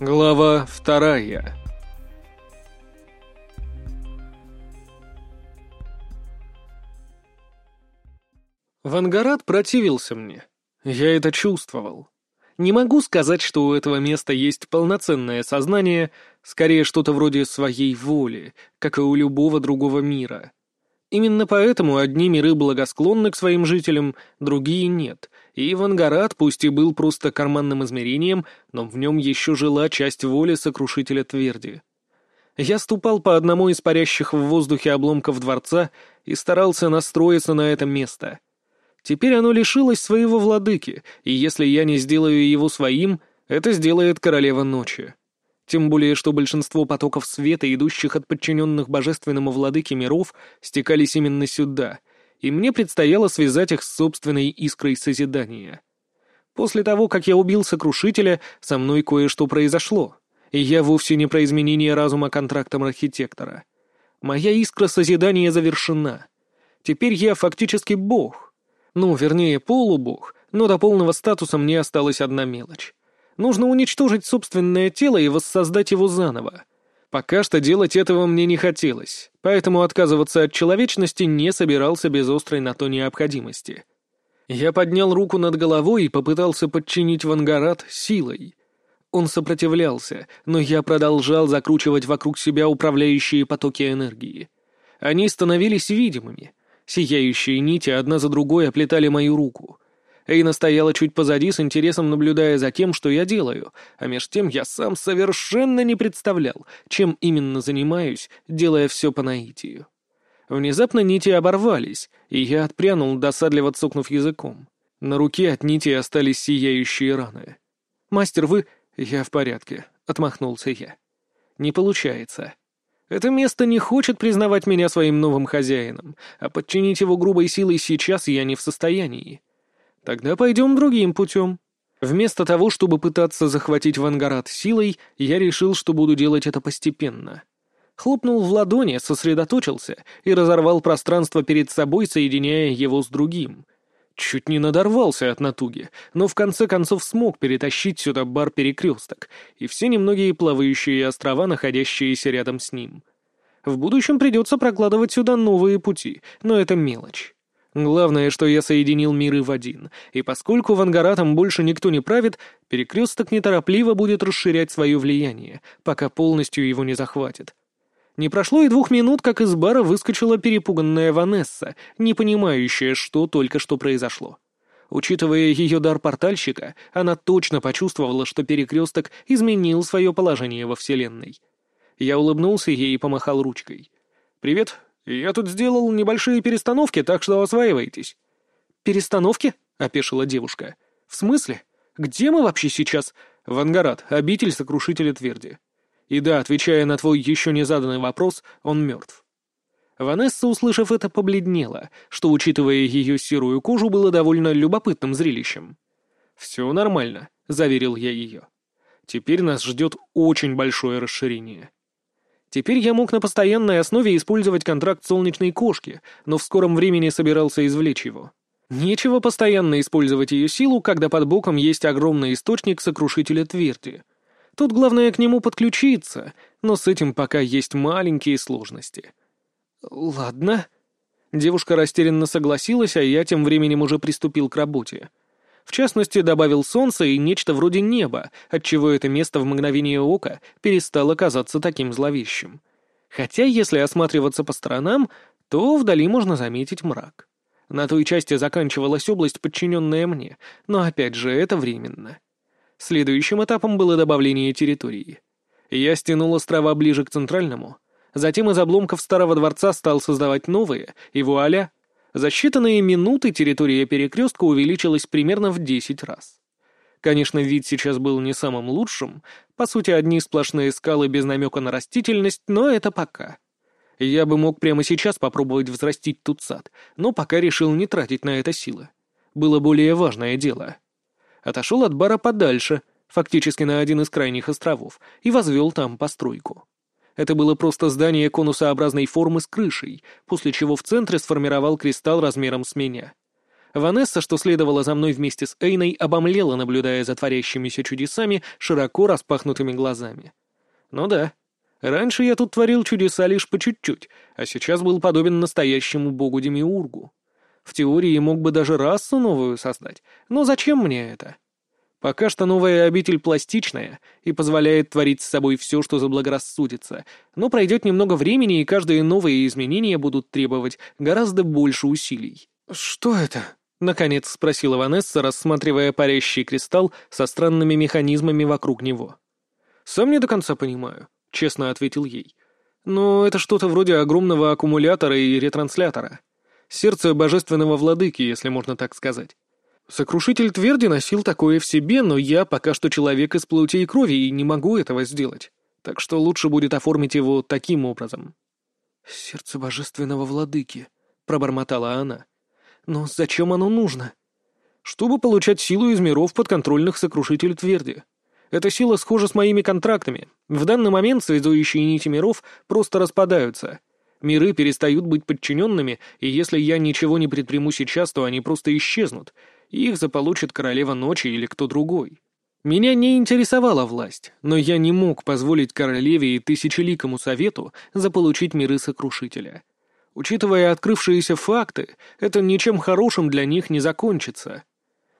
Глава вторая Вангарат противился мне. Я это чувствовал. Не могу сказать, что у этого места есть полноценное сознание, скорее что-то вроде своей воли, как и у любого другого мира. Именно поэтому одни миры благосклонны к своим жителям, другие нет, и Вангарат, пусть и был просто карманным измерением, но в нем еще жила часть воли сокрушителя тверди. Я ступал по одному из парящих в воздухе обломков дворца и старался настроиться на это место. Теперь оно лишилось своего владыки, и если я не сделаю его своим, это сделает королева ночи. Тем более, что большинство потоков света, идущих от подчиненных божественному владыке миров, стекались именно сюда, и мне предстояло связать их с собственной искрой созидания. После того, как я убил Сокрушителя, со мной кое-что произошло, и я вовсе не про изменение разума контрактом архитектора. Моя искра созидания завершена. Теперь я фактически бог. Ну, вернее, полубог, но до полного статуса мне осталась одна мелочь. Нужно уничтожить собственное тело и воссоздать его заново. Пока что делать этого мне не хотелось, поэтому отказываться от человечности не собирался без острой на то необходимости. Я поднял руку над головой и попытался подчинить Вангарат силой. Он сопротивлялся, но я продолжал закручивать вокруг себя управляющие потоки энергии. Они становились видимыми. Сияющие нити одна за другой оплетали мою руку — Эйна стояла чуть позади, с интересом наблюдая за тем, что я делаю, а меж тем я сам совершенно не представлял, чем именно занимаюсь, делая все по наитию. Внезапно нити оборвались, и я отпрянул, досадливо цокнув языком. На руке от нити остались сияющие раны. «Мастер, вы...» «Я в порядке», — отмахнулся я. «Не получается. Это место не хочет признавать меня своим новым хозяином, а подчинить его грубой силой сейчас я не в состоянии. Тогда пойдем другим путем. Вместо того, чтобы пытаться захватить Вангарат силой, я решил, что буду делать это постепенно. Хлопнул в ладони, сосредоточился и разорвал пространство перед собой, соединяя его с другим. Чуть не надорвался от натуги, но в конце концов смог перетащить сюда бар-перекресток и все немногие плавающие острова, находящиеся рядом с ним. В будущем придется прокладывать сюда новые пути, но это мелочь. Главное, что я соединил миры в один, и поскольку Вангаратом больше никто не правит, перекресток неторопливо будет расширять свое влияние, пока полностью его не захватит. Не прошло и двух минут, как из бара выскочила перепуганная Ванесса, не понимающая, что только что произошло. Учитывая ее дар портальщика, она точно почувствовала, что перекресток изменил свое положение во Вселенной. Я улыбнулся ей и помахал ручкой. «Привет, я тут сделал небольшие перестановки, так что осваивайтесь». «Перестановки?» — опешила девушка. «В смысле? Где мы вообще сейчас?» «В Ангарат, обитель сокрушителя тверди». И да, отвечая на твой еще не заданный вопрос, он мертв. Ванесса, услышав это, побледнела, что, учитывая ее серую кожу, было довольно любопытным зрелищем. «Все нормально», — заверил я ее. «Теперь нас ждет очень большое расширение». Теперь я мог на постоянной основе использовать контракт солнечной кошки, но в скором времени собирался извлечь его. Нечего постоянно использовать ее силу, когда под боком есть огромный источник сокрушителя тверди. Тут главное к нему подключиться, но с этим пока есть маленькие сложности. «Ладно». Девушка растерянно согласилась, а я тем временем уже приступил к работе. В частности, добавил солнце и нечто вроде неба, отчего это место в мгновение ока перестало казаться таким зловещим. Хотя, если осматриваться по сторонам, то вдали можно заметить мрак. На той части заканчивалась область, подчиненная мне, но опять же это временно. Следующим этапом было добавление территории. Я стянул острова ближе к центральному, затем из обломков старого дворца стал создавать новые, и вуаля, за считанные минуты территория перекрестка увеличилась примерно в 10 раз. Конечно, вид сейчас был не самым лучшим, по сути, одни сплошные скалы без намека на растительность, но это пока. Я бы мог прямо сейчас попробовать взрастить тут сад, но пока решил не тратить на это силы. Было более важное дело. Отошел от бара подальше, фактически на один из крайних островов, и возвел там постройку. Это было просто здание конусообразной формы с крышей, после чего в центре сформировал кристалл размером с меня. Ванесса, что следовала за мной вместе с Эйной, обомлела, наблюдая за творящимися чудесами широко распахнутыми глазами. Ну да, раньше я тут творил чудеса лишь по чуть-чуть, а сейчас был подобен настоящему богу Демиургу. В теории мог бы даже расу новую создать, но зачем мне это? Пока что новая обитель пластичная и позволяет творить с собой все, что заблагорассудится, но пройдет немного времени, и каждые новые изменения будут требовать гораздо больше усилий. «Что это?» — наконец спросила Ванесса, рассматривая парящий кристалл со странными механизмами вокруг него. «Сам не до конца понимаю», — честно ответил ей. «Но это что-то вроде огромного аккумулятора и ретранслятора. Сердце божественного владыки, если можно так сказать». Сокрушитель тверди носил такое в себе, но я пока что человек из плоти и крови и не могу этого сделать. Так что лучше будет оформить его таким образом. «Сердце божественного владыки», — пробормотала она. «Но зачем оно нужно?» «Чтобы получать силу из миров подконтрольных сокрушителю тверди. Эта сила схожа с моими контрактами. В данный момент связующие нити миров просто распадаются. Миры перестают быть подчиненными, и если я ничего не предприму сейчас, то они просто исчезнут, их заполучит королева ночи или кто другой. Меня не интересовала власть, но я не мог позволить королеве и тысячеликому совету заполучить миры сокрушителя. Учитывая открывшиеся факты, это ничем хорошим для них не закончится.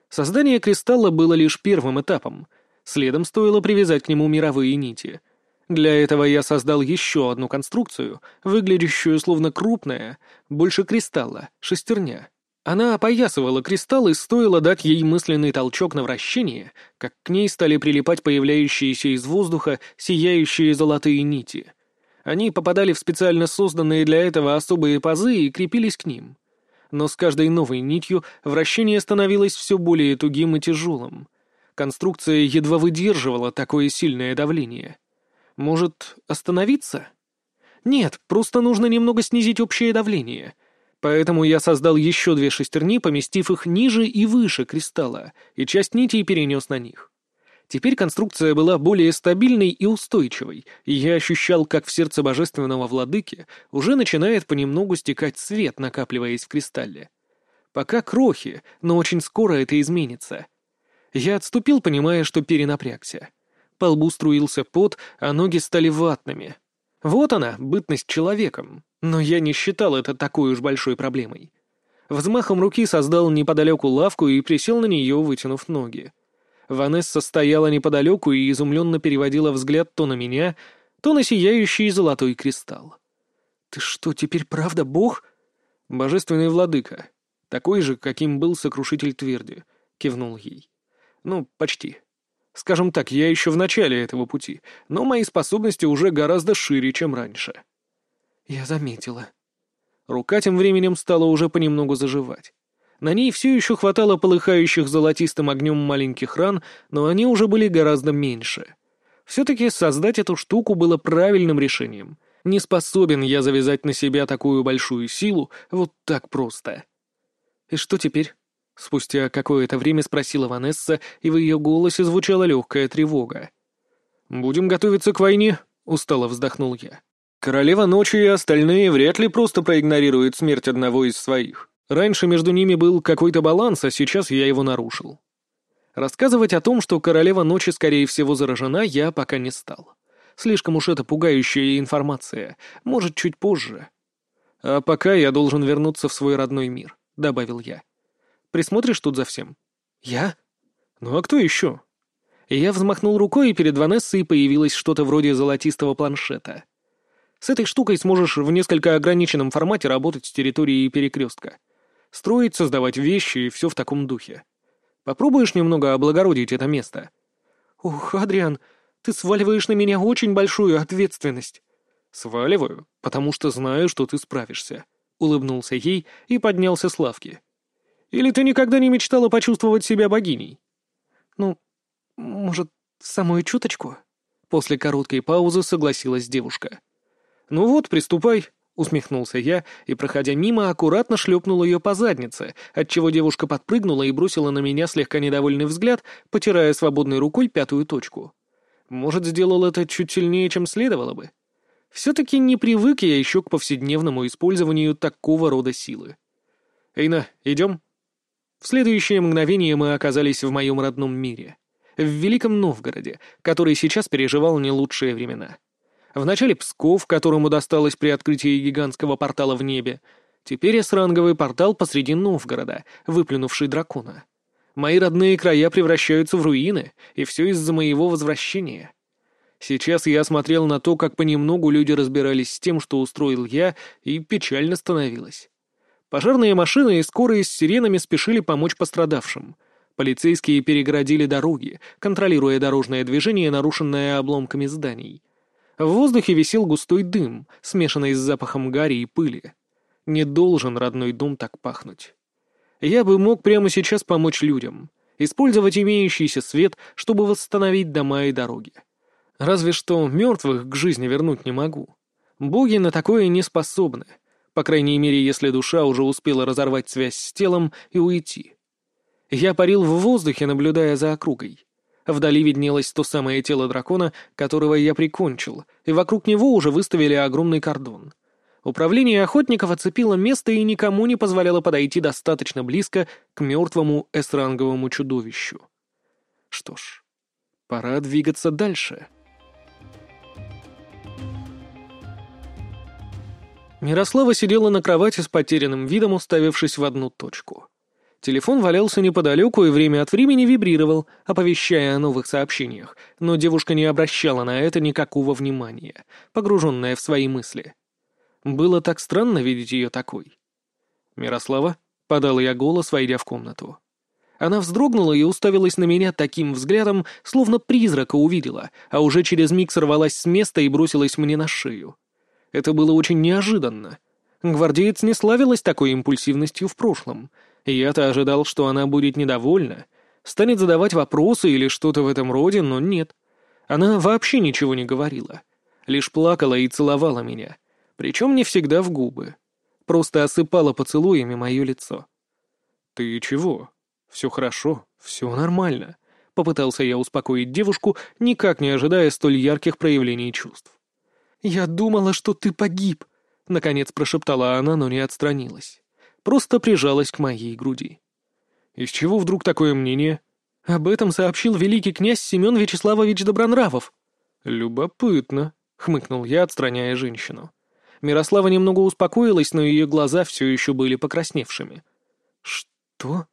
Создание кристалла было лишь первым этапом, следом стоило привязать к нему мировые нити. Для этого я создал еще одну конструкцию, выглядящую словно крупная, больше кристалла, шестерня. Она опоясывала кристалл, и стоило дать ей мысленный толчок на вращение, как к ней стали прилипать появляющиеся из воздуха сияющие золотые нити. Они попадали в специально созданные для этого особые пазы и крепились к ним. Но с каждой новой нитью вращение становилось все более тугим и тяжелым. Конструкция едва выдерживала такое сильное давление. Может, остановиться? Нет, просто нужно немного снизить общее давление — Поэтому я создал еще две шестерни, поместив их ниже и выше кристалла, и часть нитей перенес на них. Теперь конструкция была более стабильной и устойчивой, и я ощущал, как в сердце божественного владыки уже начинает понемногу стекать свет, накапливаясь в кристалле. Пока крохи, но очень скоро это изменится. Я отступил, понимая, что перенапрягся. По лбу струился пот, а ноги стали ватными. Вот она, бытность человеком. Но я не считал это такой уж большой проблемой. Взмахом руки создал неподалеку лавку и присел на нее, вытянув ноги. Ванесса стояла неподалеку и изумленно переводила взгляд то на меня, то на сияющий золотой кристалл. «Ты что, теперь правда бог?» «Божественный владыка. Такой же, каким был сокрушитель тверди», — кивнул ей. «Ну, почти. Скажем так, я еще в начале этого пути, но мои способности уже гораздо шире, чем раньше». «Я заметила». Рука тем временем стала уже понемногу заживать. На ней все еще хватало полыхающих золотистым огнем маленьких ран, но они уже были гораздо меньше. Все-таки создать эту штуку было правильным решением. Не способен я завязать на себя такую большую силу вот так просто. «И что теперь?» Спустя какое-то время спросила Ванесса, и в ее голосе звучала легкая тревога. «Будем готовиться к войне», — устало вздохнул я. Королева ночи и остальные вряд ли просто проигнорируют смерть одного из своих. Раньше между ними был какой-то баланс, а сейчас я его нарушил. Рассказывать о том, что королева ночи, скорее всего, заражена, я пока не стал. Слишком уж это пугающая информация. Может, чуть позже. А пока я должен вернуться в свой родной мир, — добавил я. Присмотришь тут за всем? Я? Ну а кто еще? Я взмахнул рукой, и перед Ванессой появилось что-то вроде золотистого планшета. С этой штукой сможешь в несколько ограниченном формате работать с территорией перекрестка. Строить, создавать вещи и все в таком духе. Попробуешь немного облагородить это место? Ух, Адриан, ты сваливаешь на меня очень большую ответственность. Сваливаю, потому что знаю, что ты справишься. Улыбнулся ей и поднялся с лавки. Или ты никогда не мечтала почувствовать себя богиней? Ну, может, самую чуточку? После короткой паузы согласилась девушка. «Ну вот, приступай», — усмехнулся я и, проходя мимо, аккуратно шлепнул ее по заднице, отчего девушка подпрыгнула и бросила на меня слегка недовольный взгляд, потирая свободной рукой пятую точку. Может, сделал это чуть сильнее, чем следовало бы? Все-таки не привык я еще к повседневному использованию такого рода силы. «Эйна, идем?» В следующее мгновение мы оказались в моем родном мире. В Великом Новгороде, который сейчас переживал не лучшие времена. Вначале Псков, которому досталось при открытии гигантского портала в небе. Теперь эсранговый портал посреди Новгорода, выплюнувший дракона. Мои родные края превращаются в руины, и все из-за моего возвращения. Сейчас я смотрел на то, как понемногу люди разбирались с тем, что устроил я, и печально становилось. Пожарные машины и скорые с сиренами спешили помочь пострадавшим. Полицейские перегородили дороги, контролируя дорожное движение, нарушенное обломками зданий. В воздухе висел густой дым, смешанный с запахом гари и пыли. Не должен родной дом так пахнуть. Я бы мог прямо сейчас помочь людям, использовать имеющийся свет, чтобы восстановить дома и дороги. Разве что мертвых к жизни вернуть не могу. Боги на такое не способны, по крайней мере, если душа уже успела разорвать связь с телом и уйти. Я парил в воздухе, наблюдая за округой. Вдали виднелось то самое тело дракона, которого я прикончил, и вокруг него уже выставили огромный кордон. Управление охотников оцепило место и никому не позволяло подойти достаточно близко к мертвому эсранговому чудовищу. Что ж, пора двигаться дальше. Мирослава сидела на кровати с потерянным видом, уставившись в одну точку. Телефон валялся неподалеку и время от времени вибрировал, оповещая о новых сообщениях, но девушка не обращала на это никакого внимания, погруженная в свои мысли. Было так странно видеть ее такой. «Мирослава?» — подал я голос, войдя в комнату. Она вздрогнула и уставилась на меня таким взглядом, словно призрака увидела, а уже через миг сорвалась с места и бросилась мне на шею. Это было очень неожиданно. Гвардеец не славилась такой импульсивностью в прошлом. Я-то ожидал, что она будет недовольна, станет задавать вопросы или что-то в этом роде, но нет. Она вообще ничего не говорила. Лишь плакала и целовала меня. Причем не всегда в губы. Просто осыпала поцелуями мое лицо. «Ты чего? Все хорошо, все нормально», — попытался я успокоить девушку, никак не ожидая столь ярких проявлений чувств. «Я думала, что ты погиб», — наконец прошептала она, но не отстранилась. Просто прижалась к моей груди. «Из чего вдруг такое мнение?» «Об этом сообщил великий князь Семен Вячеславович Добронравов». «Любопытно», — хмыкнул я, отстраняя женщину. Мирослава немного успокоилась, но ее глаза все еще были покрасневшими. «Что?»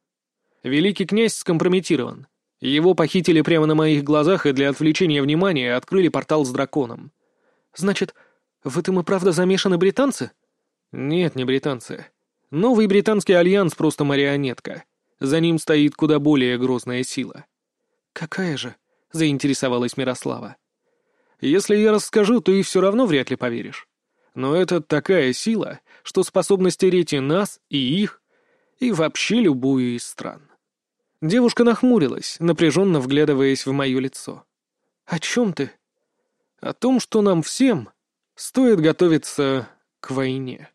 «Великий князь скомпрометирован. Его похитили прямо на моих глазах и для отвлечения внимания открыли портал с драконом. Значит, в этом и правда замешаны британцы? Нет, не британцы. Новый британский альянс просто марионетка. За ним стоит куда более грозная сила. Какая же? Заинтересовалась Мирослава. Если я расскажу, то и все равно вряд ли поверишь. Но это такая сила, что способна стереть и нас, и их, и вообще любую из стран. Девушка нахмурилась, напряженно вглядываясь в мое лицо. «О чем ты?» О том, что нам всем стоит готовиться к войне.